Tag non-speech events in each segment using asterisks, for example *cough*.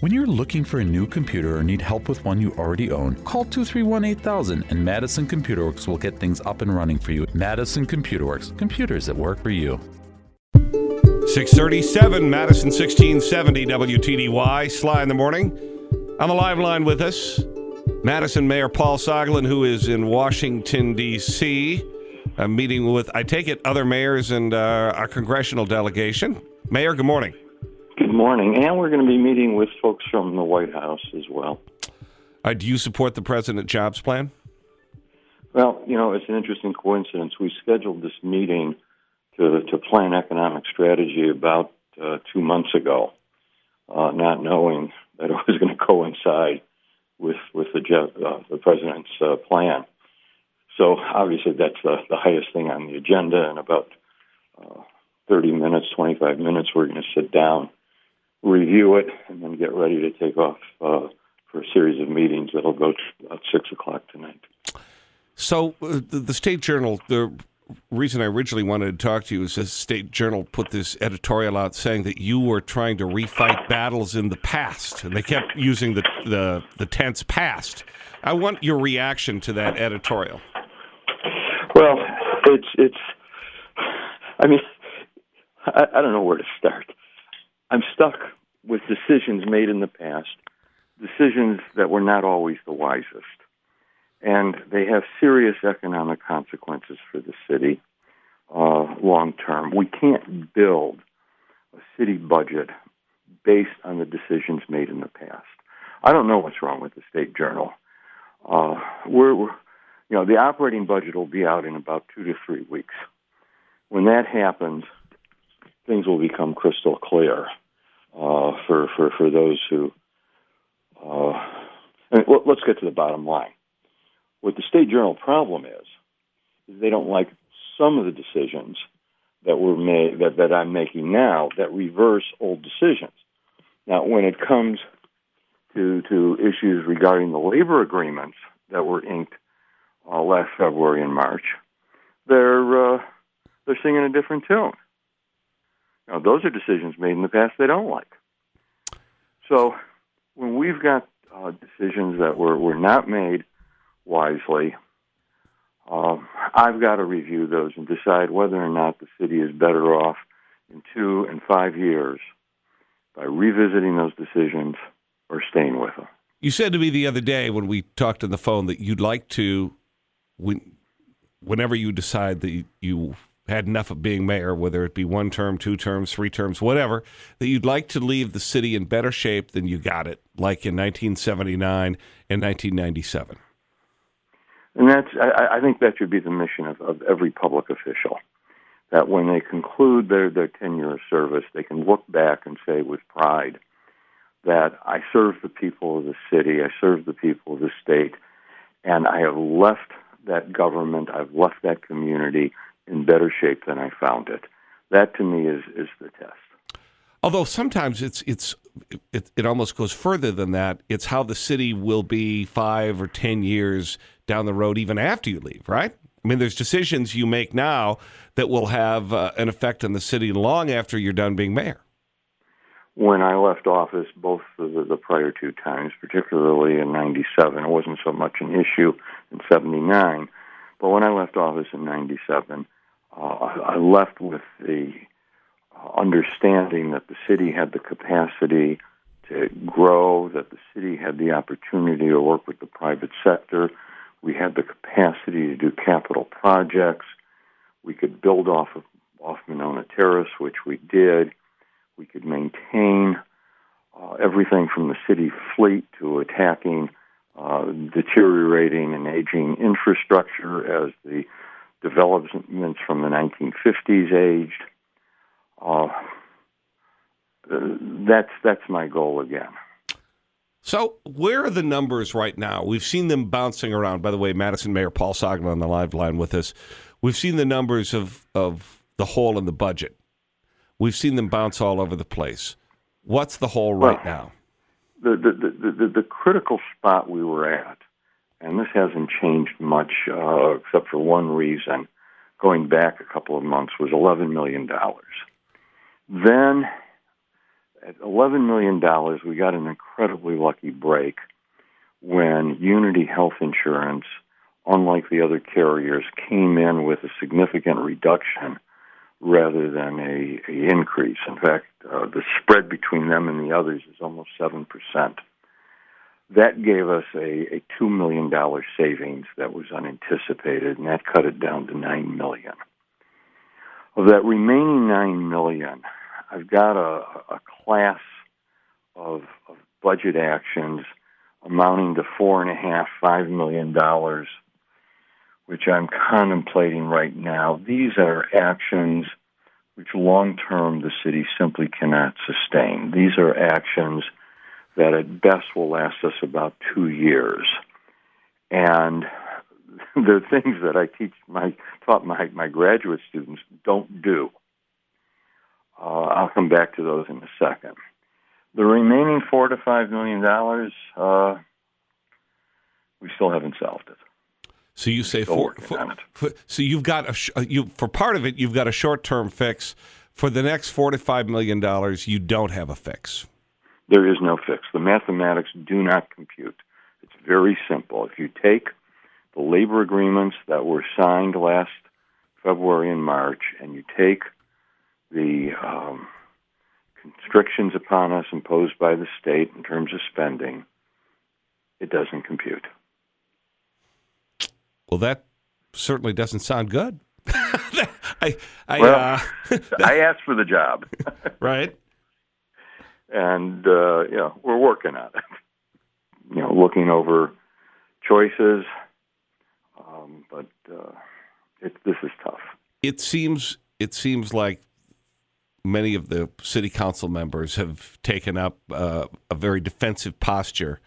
When you're looking for a new computer or need help with one you already own, call 231 8000 and Madison Computer Works will get things up and running for you. Madison Computer Works, computers that work for you. 637 Madison 1670 WTDY. Sly in the morning. On the live line with us, Madison Mayor Paul Soglin, who is in Washington, D.C., a meeting with, I take it, other mayors and uh, our congressional delegation. Mayor, good morning. Morning. And we're going to be meeting with folks from the White House as well. Uh, do you support the President Jobs Plan? Well, you know, it's an interesting coincidence. We scheduled this meeting to, to plan economic strategy about uh, two months ago, uh, not knowing that it *laughs* was going to coincide with with the uh, the president's uh, plan. So obviously, that's the, the highest thing on the agenda. In about uh, 30 minutes, 25 minutes, we're going to sit down, review it, and then get ready to take off uh, for a series of meetings that'll go to about six o'clock tonight. So uh, the, the State Journal, the reason I originally wanted to talk to you is the State Journal put this editorial out saying that you were trying to refight battles in the past, and they kept using the the, the tense past. I want your reaction to that editorial. Well, it's it's. I mean, I, I don't know where to start. I'm stuck with decisions made in the past, decisions that were not always the wisest and they have serious economic consequences for the city uh, long term. We can't build a city budget based on the decisions made in the past. I don't know what's wrong with the State Journal. Uh, we're, we're, you know, the operating budget will be out in about two to three weeks. When that happens, things will become crystal clear uh, for, for, for those who. Uh, let's get to the bottom line what the State Journal problem is, is they don't like some of the decisions that were made that, that I'm making now that reverse old decisions. Now, when it comes to to issues regarding the labor agreements that were inked uh, last February and March, they're uh, they're singing a different tune. Now, those are decisions made in the past they don't like. So, when we've got uh, decisions that were, were not made wisely. Um, I've got to review those and decide whether or not the city is better off in two and five years by revisiting those decisions or staying with them. You said to me the other day when we talked on the phone that you'd like to, when, whenever you decide that you had enough of being mayor, whether it be one term, two terms, three terms, whatever, that you'd like to leave the city in better shape than you got it, like in 1979 and 1997. And that's, I, I think that should be the mission of, of every public official. That when they conclude their, their tenure of service, they can look back and say with pride that I served the people of the city, I served the people of the state, and I have left that government, I've left that community in better shape than I found it. That to me is, is the test. Although sometimes it's it's it, it almost goes further than that. It's how the city will be five or ten years down the road, even after you leave, right? I mean, there's decisions you make now that will have uh, an effect on the city long after you're done being mayor. When I left office, both the, the prior two times, particularly in '97, it wasn't so much an issue in '79, but when I left office in '97, uh, I left with the understanding that the city had the capacity to grow, that the city had the opportunity to work with the private sector. We had the capacity to do capital projects. We could build off of off Monona Terrace, which we did. We could maintain uh, everything from the city fleet to attacking uh, deteriorating and aging infrastructure as the developments from the 1950s aged. Uh, that's that's my goal again. So, where are the numbers right now? We've seen them bouncing around. By the way, Madison Mayor Paul Soglin on the live line with us. We've seen the numbers of, of the hole in the budget. We've seen them bounce all over the place. What's the hole right well, now? The, the, the, the, critical spot we were at, and this hasn't changed much uh, except for one reason, going back a couple of months, was $11 million. Then at $11 million, we got an incredibly lucky break when Unity Health Insurance, unlike the other carriers, came in with a significant reduction rather than a, a increase. In fact, uh, the spread between them and the others is almost 7%. That gave us a, a $2 million savings that was unanticipated, and that cut it down to 9 million. Of that remaining 9 million, I've got a, a class of, of budget actions amounting to four and a half, five million dollars, which I'm contemplating right now. These are actions which long term the city simply cannot sustain. These are actions that at best will last us about two years. And *laughs* they're things that I teach my taught my, my graduate students don't do. Uh, I'll come back to those in a second. The remaining four to five million dollars, uh, we still haven't solved it. So you say four, four, four, so you've got a sh- uh, you for part of it you've got a short term fix. For the next four to five million dollars, you don't have a fix. There is no fix. The mathematics do not compute. It's very simple. If you take the labor agreements that were signed last February and March, and you take the um, constrictions upon us imposed by the state in terms of spending, it doesn't compute. Well, that certainly doesn't sound good. *laughs* I, I, well, uh, *laughs* I asked for the job. *laughs* right. And, uh, you know, we're working on it. You know, looking over choices. Um, but uh, it, this is tough. It seems it seems like many of the city council members have taken up uh, a very defensive posture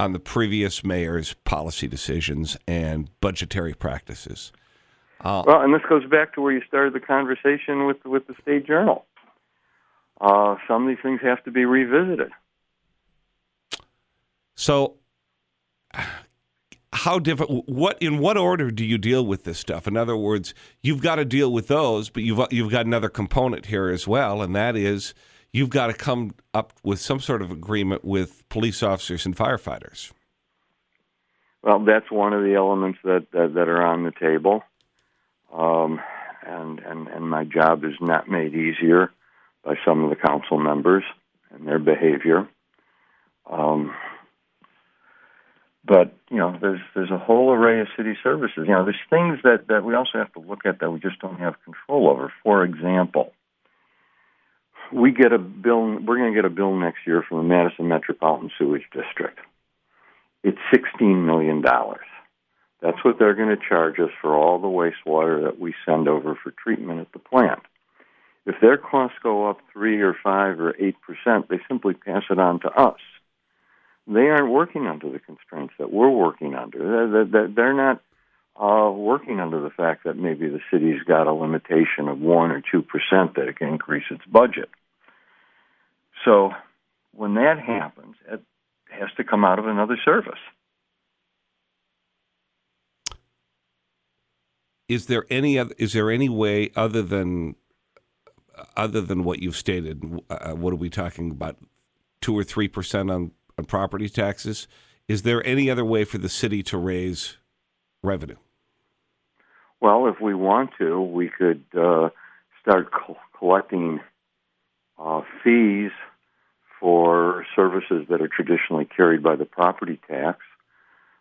on the previous mayor's policy decisions and budgetary practices. Uh, well, and this goes back to where you started the conversation with with the state journal. Uh, some of these things have to be revisited. So, how different what in what order do you deal with this stuff in other words you've got to deal with those but you've you've got another component here as well and that is you've got to come up with some sort of agreement with police officers and firefighters well that's one of the elements that that, that are on the table um, and and and my job is not made easier by some of the council members and their behavior um, but you know, there's there's a whole array of city services. You know, there's things that that we also have to look at that we just don't have control over. For example, we get a bill. We're going to get a bill next year from the Madison Metropolitan Sewage District. It's sixteen million dollars. That's what they're going to charge us for all the wastewater that we send over for treatment at the plant. If their costs go up three or five or eight percent, they simply pass it on to us they aren't working under the constraints that we're working under. They're, they're not uh, working under the fact that maybe the city's got a limitation of one or two percent that it can increase its budget. So when that happens, it has to come out of another service. Is there any other, is there any way other than other than what you've stated? Uh, what are we talking about? Two or three percent on on property taxes. Is there any other way for the city to raise revenue? Well, if we want to, we could uh, start co- collecting uh, fees for services that are traditionally carried by the property tax.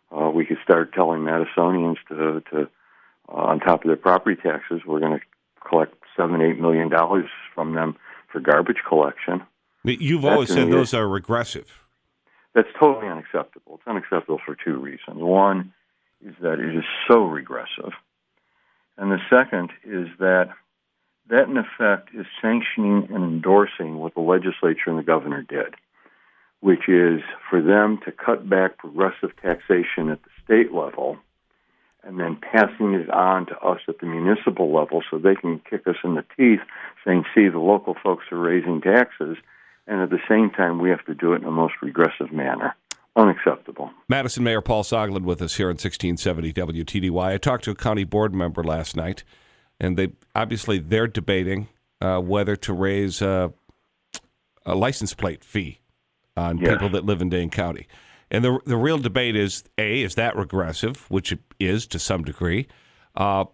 Uh, we could start telling Madisonians to, to uh, on top of their property taxes, we're going to collect seven, eight million dollars from them for garbage collection. You've That's always said those are regressive. That's totally unacceptable. It's unacceptable for two reasons. One is that it is so regressive. And the second is that that, in effect, is sanctioning and endorsing what the legislature and the governor did, which is for them to cut back progressive taxation at the state level and then passing it on to us at the municipal level so they can kick us in the teeth saying, see, the local folks are raising taxes and at the same time, we have to do it in the most regressive manner. Unacceptable. Madison Mayor Paul Soglin with us here on 1670 WTDY. I talked to a county board member last night, and they obviously they're debating uh, whether to raise uh, a license plate fee on Yes. people that live in Dane County. And the the real debate is a is that regressive, which it is to some degree, uh,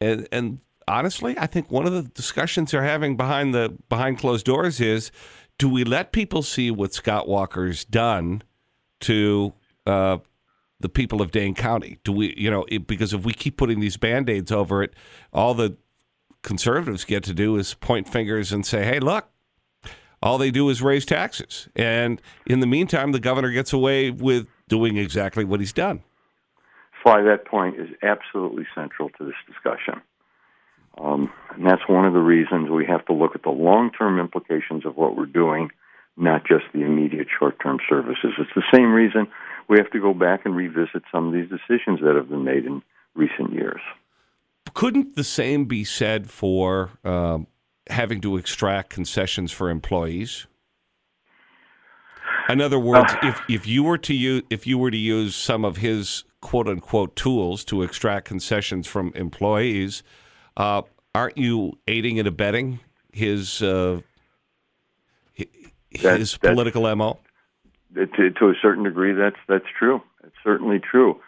and and honestly, I think one of the discussions they're having behind the behind closed doors is, do we let people see what Scott Walker's done to uh, the people of Dane County? Do we, you know, it, because if we keep putting these band aids over it, all the conservatives get to do is point fingers and say, hey, look, all they do is raise taxes. And in the meantime, the governor gets away with doing exactly what he's done. Sly, that point is absolutely central to this discussion. Um, and that's one of the reasons we have to look at the long term implications of what we're doing, not just the immediate short term services. It's the same reason we have to go back and revisit some of these decisions that have been made in recent years. Couldn't the same be said for um, having to extract concessions for employees? In other words, if, if you were to use if you were to use some of his quote unquote tools to extract concessions from employees, uh, aren't you aiding and abetting his hi- his that's- political mo? To, to a certain degree, that's that's true. It's certainly true.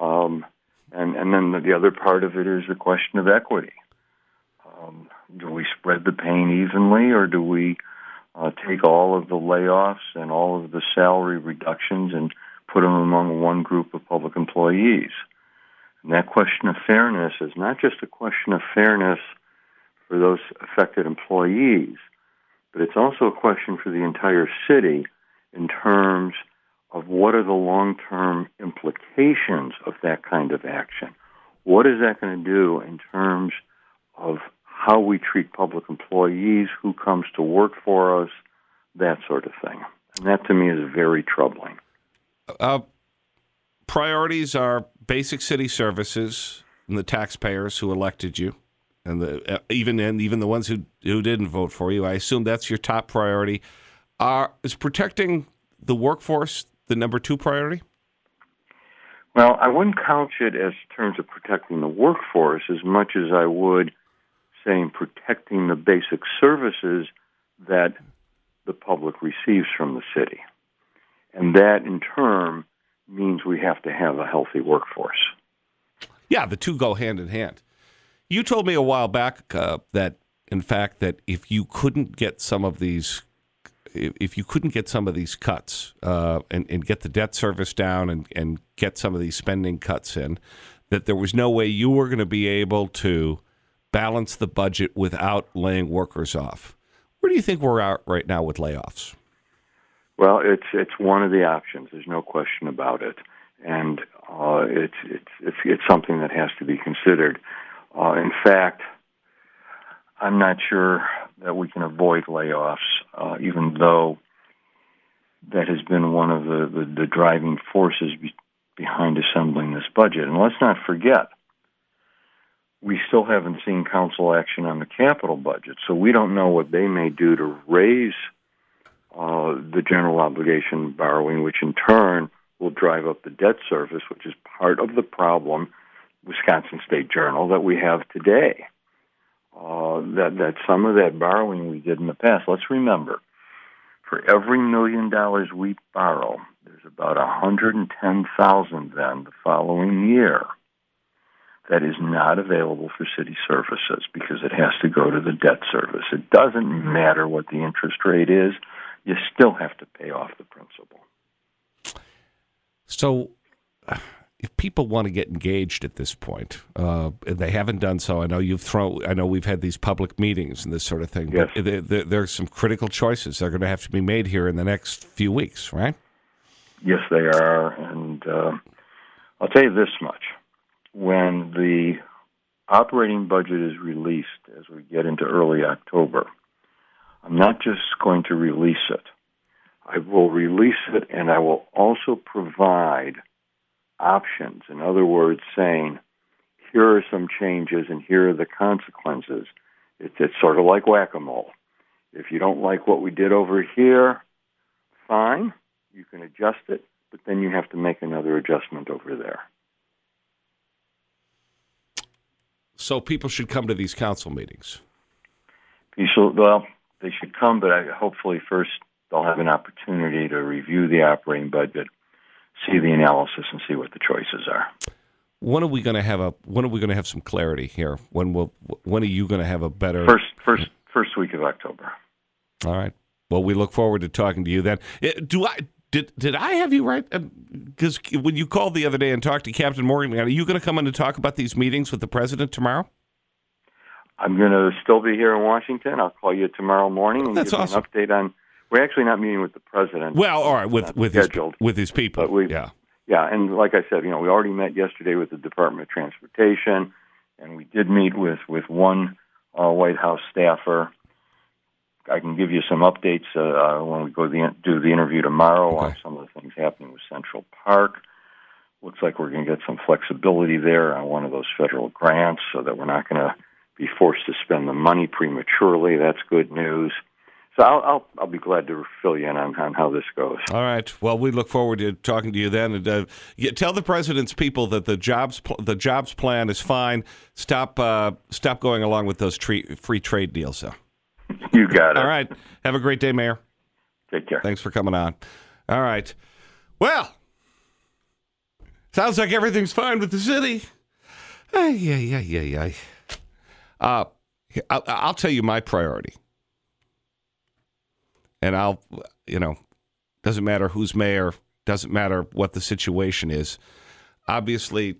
Um, and and then the other part of it is the question of equity. Um, do we spread the pain evenly, or do we uh, take all of the layoffs and all of the salary reductions and put them among one group of public employees? And that question of fairness is not just a question of fairness for those affected employees, but it's also a question for the entire city in terms of what are the long term implications of that kind of action. What is that going to do in terms of how we treat public employees, who comes to work for us, that sort of thing? And that to me is very troubling. Uh, priorities are basic city services and the taxpayers who elected you, and the uh, even and even the ones who who didn't vote for you. I assume that's your top priority. Are is protecting the workforce the number two priority? Well, I wouldn't couch it as terms of protecting the workforce as much as I would saying protecting the basic services that the public receives from the city. And that in turn means we have to have a healthy workforce. Yeah, the two go hand in hand. You told me a while back uh, that, in fact, that if you couldn't get some of these, if you couldn't get some of these cuts uh, and, and get the debt service down and, and get some of these spending cuts in, that there was no way you were going to be able to balance the budget without laying workers off. Where do you think we're at right now with layoffs? Well, it's it's one of the options. There's no question about it, and uh, it's it's it's it's something that has to be considered. Uh, in fact, I'm not sure that we can avoid layoffs, uh, even though that has been one of the the, the driving forces be, behind assembling this budget. And let's not forget, we still haven't seen council action on the capital budget, so we don't know what they may do to raise uh, the general obligation borrowing, which in turn will drive up the debt service, which is part of the problem, Wisconsin State Journal, that we have today. Uh, that that some of that borrowing we did in the past. Let's remember, for every million dollars we borrow, there's about a hundred and ten thousand then the following year that is not available for city services because it has to go to the debt service. It doesn't matter what the interest rate is you still have to pay off the principal. So, people want to get engaged at this point, uh, they haven't done so, I know you've thrown. I know we've had these public meetings and this sort of thing. Yes. But there, there, there's some critical choices that are going to have to be made here in the next few weeks, right? Yes, they are, and uh, I'll tell you this much: when the operating budget is released, as we get into early October, I'm not just going to release it. I will release it, and I will also provide options. In other words, saying, here are some changes, and here are the consequences. It's, it's sort of like whack a mole. If you don't like what we did over here, fine, you can adjust it, but then you have to make another adjustment over there. So people should come to these council meetings. People, well, they should come, but I, hopefully first they'll have an opportunity to review the operating budget, see the analysis, and see what the choices are. When are we going to have a? When are we going to have some clarity here? When will? When are you going to have a better? First, first, first week of October. All right. Well, we look forward to talking to you then. Eh, do I? Did, did I have you right? Because when you called the other day and talked to Captain Morgan, are you going to come in to talk about these meetings with the president tomorrow? I'm going to still be here in Washington. I'll call you tomorrow morning and That's give awesome. you an update on. We're actually not meeting with the president. Well, all right, with with his, with his people. but we yeah. Yeah, and like I said, you know, we already met yesterday with the Department of Transportation, and we did meet with with one uh, White House staffer. I can give you some updates uh, uh, when we go the, do the interview tomorrow Okay. on some of the things happening with Central Park. Looks like we're going to get some flexibility there on one of those federal grants, so that we're not going to be forced to spend the money prematurely. That's good news. So I'll I'll, I'll be glad to fill you in on, on how this goes. All right. Well, we look forward to talking to you then. And uh, yeah, tell the president's people that the jobs the jobs plan is fine. Stop uh, stop going along with those tre- free trade deals. So. *laughs* You got it. All right. Have a great day, Mayor. Take care. Thanks for coming on. All right. Well, sounds like everything's fine with the city. Ay, yeah, yeah, yeah, yeah. Uh, I'll, I'll tell you my priority. And I'll, you know, doesn't matter who's mayor, doesn't matter what the situation is. Obviously,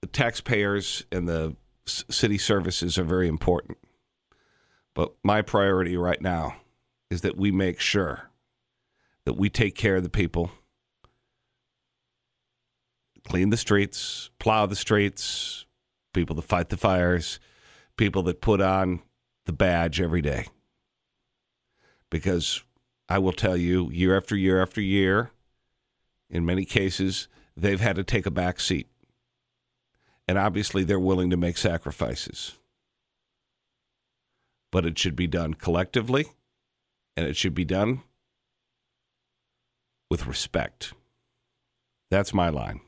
the taxpayers and the city services are very important. But my priority right now is that we make sure that we take care of the people, clean the streets, plow the streets, people that fight the fires, people that put on the badge every day. Because I will tell you, year after year after year, in many cases, they've had to take a back seat. And obviously, they're willing to make sacrifices. But it should be done collectively, and it should be done with respect. That's my line.